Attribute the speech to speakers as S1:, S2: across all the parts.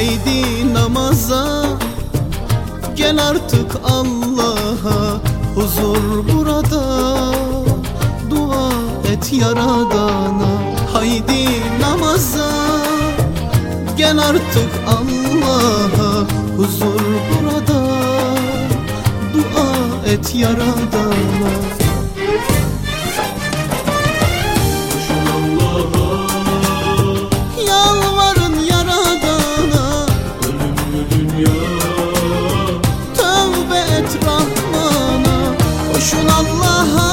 S1: Haydi namaza Gel artık Allah'a. Huzur burada Dua et yaradana. Haydi namaza Gel artık Allah'a. Huzur burada Dua et yaradana Koşun Allah'a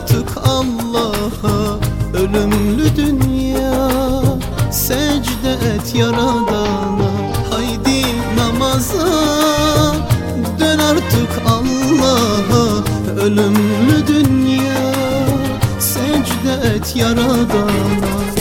S1: artık Allah'a. Ölümlü dünya Secde et yaradana. Haydi namaza Dön artık Allah'a. Ölümlü dünya Secde et yaradana